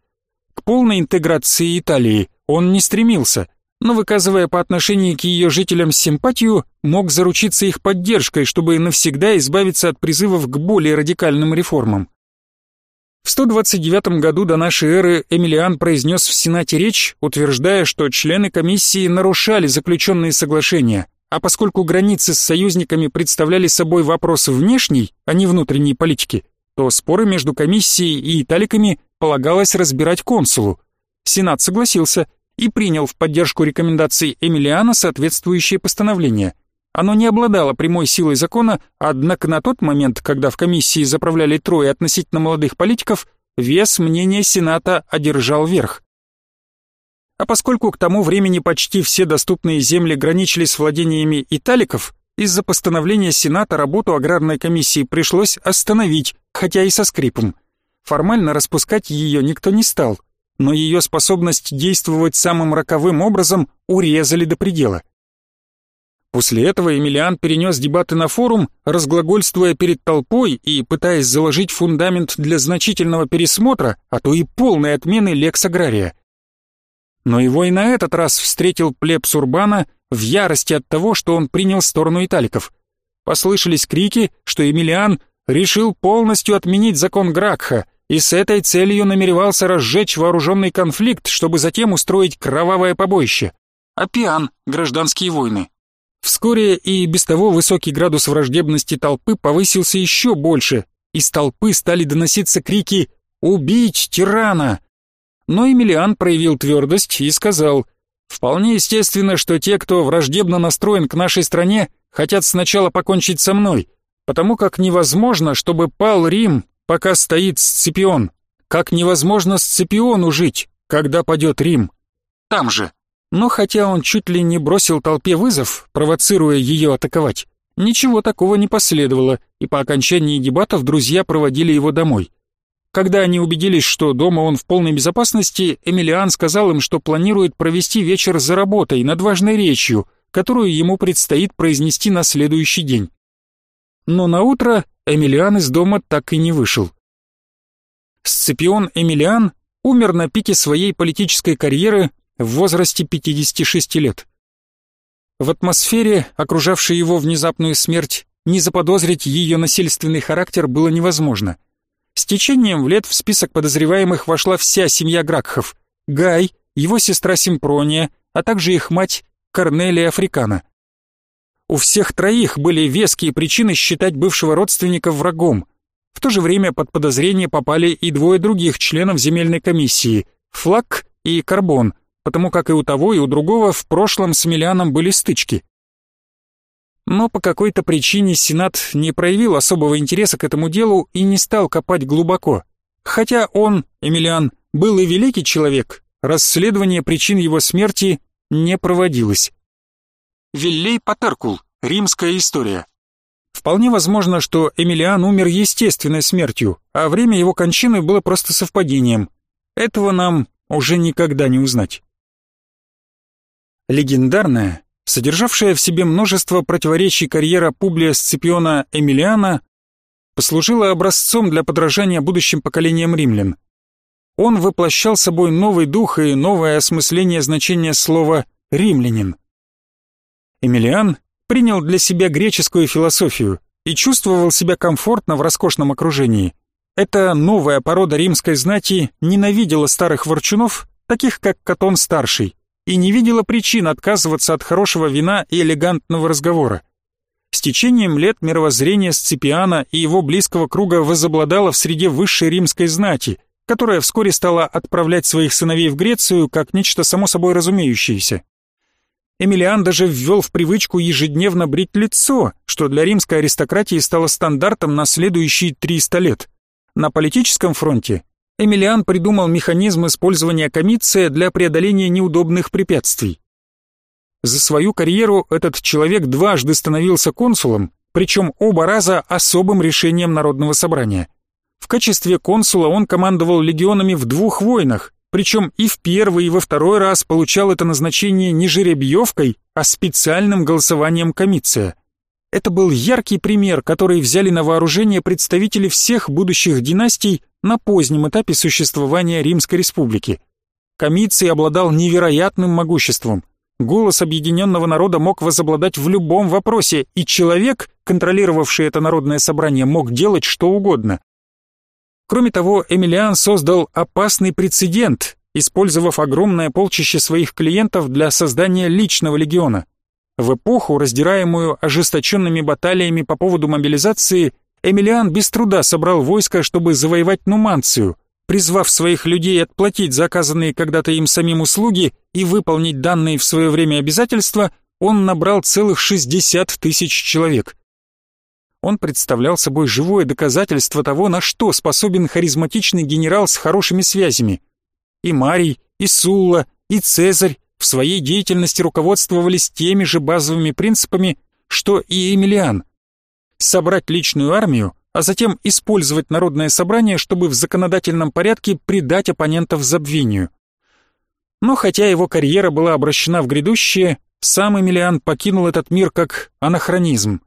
A: К полной интеграции Италии он не стремился, но выказывая по отношению к ее жителям симпатию, мог заручиться их поддержкой, чтобы навсегда избавиться от призывов к более радикальным реформам. В 129 году до нашей эры Эмилиан произнес в Сенате речь, утверждая, что члены комиссии нарушали заключенные соглашения, а поскольку границы с союзниками представляли собой вопрос внешней, а не внутренней политики, то споры между комиссией и италиками полагалось разбирать консулу. Сенат согласился и принял в поддержку рекомендаций Эмилиана соответствующее постановление – оно не обладало прямой силой закона, однако на тот момент, когда в комиссии заправляли трое относительно молодых политиков, вес мнения Сената одержал верх. А поскольку к тому времени почти все доступные земли граничили с владениями италиков, из-за постановления Сената работу аграрной комиссии пришлось остановить, хотя и со скрипом. Формально распускать ее никто не стал, но ее способность действовать самым роковым образом урезали до предела. После этого Эмилиан перенес дебаты на форум, разглагольствуя перед толпой и пытаясь заложить фундамент для значительного пересмотра, а то и полной отмены лекс агрария. Но его и на этот раз встретил плебс Урбана в ярости от того, что он принял сторону италиков. Послышались крики, что Эмилиан решил полностью отменить закон Гракха и с этой целью намеревался разжечь вооруженный конфликт, чтобы затем устроить кровавое побоище. Опиан, гражданские войны. Вскоре и без того высокий градус враждебности толпы повысился еще больше. Из толпы стали доноситься крики «Убить тирана!». Но Эмилиан проявил твердость и сказал «Вполне естественно, что те, кто враждебно настроен к нашей стране, хотят сначала покончить со мной, потому как невозможно, чтобы пал Рим, пока стоит Сципион. Как невозможно Сципиону жить, когда падет Рим. Там же, но хотя он чуть ли не бросил толпе вызов, провоцируя ее атаковать, ничего такого не последовало, и по окончании дебатов друзья проводили его домой. Когда они убедились, что дома он в полной безопасности, Эмилиан сказал им, что планирует провести вечер за работой над важной речью, которую ему предстоит произнести на следующий день. Но на утро Эмилиан из дома так и не вышел. Сципион Эмилиан умер на пике своей политической карьеры в возрасте 56 лет. В атмосфере, окружавшей его внезапную смерть, не заподозрить ее насильственный характер было невозможно. С течением лет в список подозреваемых вошла вся семья Гракхов, Гай, его сестра Симпрония, а также их мать Корнелия Африкана. У всех троих были веские причины считать бывшего родственника врагом. В то же время под подозрение попали и двое других членов земельной комиссии – Флак и Карбон, потому как и у того, и у другого в прошлом с Миллианом были стычки. Но по какой-то причине Сенат не проявил особого интереса к этому делу и не стал копать глубоко. Хотя он, Эмилиан, был и великий человек, расследование причин его смерти не проводилось. Виллей Патеркул. Римская история. Вполне возможно, что Эмилиан умер естественной смертью, а время его кончины было просто совпадением. Этого нам уже никогда не узнать. Легендарная, содержавшая в себе множество противоречий карьера Публия Сципиона Эмилиана, послужила образцом для подражания будущим поколениям римлян. Он воплощал собой новый дух и новое осмысление значения слова «римлянин». Эмилиан принял для себя греческую философию и чувствовал себя комфортно в роскошном окружении. Эта новая порода римской знати ненавидела старых ворчунов, таких как Катон-старший, и не видела причин отказываться от хорошего вина и элегантного разговора. С течением лет мировоззрение Сципиана и его близкого круга возобладало в среде высшей римской знати, которая вскоре стала отправлять своих сыновей в Грецию как нечто само собой разумеющееся. Эмилиан даже ввел в привычку ежедневно брить лицо, что для римской аристократии стало стандартом на следующие 300 лет. На политическом фронте Эмилиан придумал механизм использования комиция для преодоления неудобных препятствий. За свою карьеру этот человек дважды становился консулом, причем оба раза особым решением Народного собрания. В качестве консула он командовал легионами в двух войнах, причем и в первый, и во второй раз получал это назначение не жеребьевкой, а специальным голосованием комиция. Это был яркий пример, который взяли на вооружение представители всех будущих династий на позднем этапе существования Римской Республики. Комиций обладал невероятным могуществом. Голос объединенного народа мог возобладать в любом вопросе, и человек, контролировавший это народное собрание, мог делать что угодно. Кроме того, Эмилиан создал опасный прецедент, использовав огромное полчище своих клиентов для создания личного легиона. В эпоху, раздираемую ожесточенными баталиями по поводу мобилизации, Эмилиан без труда собрал войско, чтобы завоевать Нуманцию, призвав своих людей отплатить заказанные когда-то им самим услуги и выполнить данные в свое время обязательства, он набрал целых 60 тысяч человек. Он представлял собой живое доказательство того, на что способен харизматичный генерал с хорошими связями. И Марий, и Сулла, и Цезарь в своей деятельности руководствовались теми же базовыми принципами, что и Эмилиан. Собрать личную армию, а затем использовать народное собрание, чтобы в законодательном порядке предать оппонентов забвению. Но хотя его карьера была обращена в грядущее, сам Эмилиан покинул этот мир как анахронизм.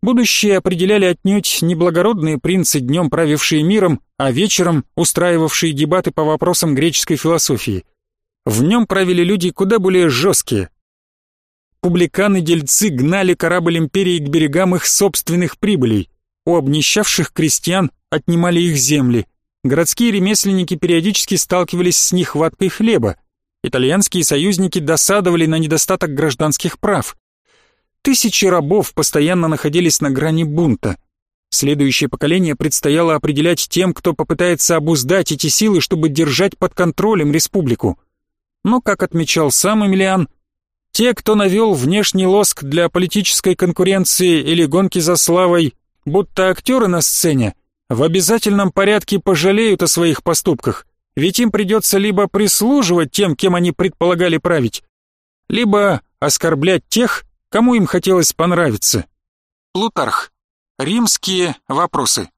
A: Будущее определяли отнюдь не благородные принцы, днем правившие миром, а вечером устраивавшие дебаты по вопросам греческой философии. В нем правили люди куда более жесткие. Публиканы-дельцы гнали корабль империи к берегам их собственных прибылей. У обнищавших крестьян отнимали их земли. Городские ремесленники периодически сталкивались с нехваткой хлеба. Итальянские союзники досадовали на недостаток гражданских прав. Тысячи рабов постоянно находились на грани бунта. Следующее поколение предстояло определять тем, кто попытается обуздать эти силы, чтобы держать под контролем республику. Но, как отмечал сам Эмилиан, те, кто навел внешний лоск для политической конкуренции или гонки за славой, будто актеры на сцене, в обязательном порядке пожалеют о своих поступках, ведь им придется либо прислуживать тем, кем они предполагали править, либо оскорблять тех, кому им хотелось понравиться. Плутарх. Римские вопросы.